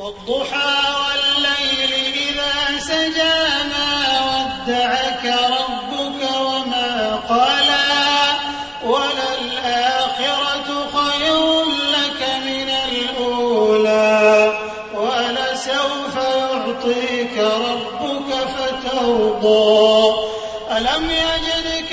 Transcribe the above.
وَالضُّحَىٰ وَاللَّيْلِ إِذَا سَجَىٰ مَا وَدَّعَكَ رَبُّكَ وَمَا قَلَىٰ وَلَلْآخِرَةُ خَيْرٌ لَّكَ مِنَ الْأُولَىٰ وَلَسَوْفَ يُعْطِيكَ رَبُّكَ فَتَرْضَىٰ. أَلَمْ يَجِدْكَ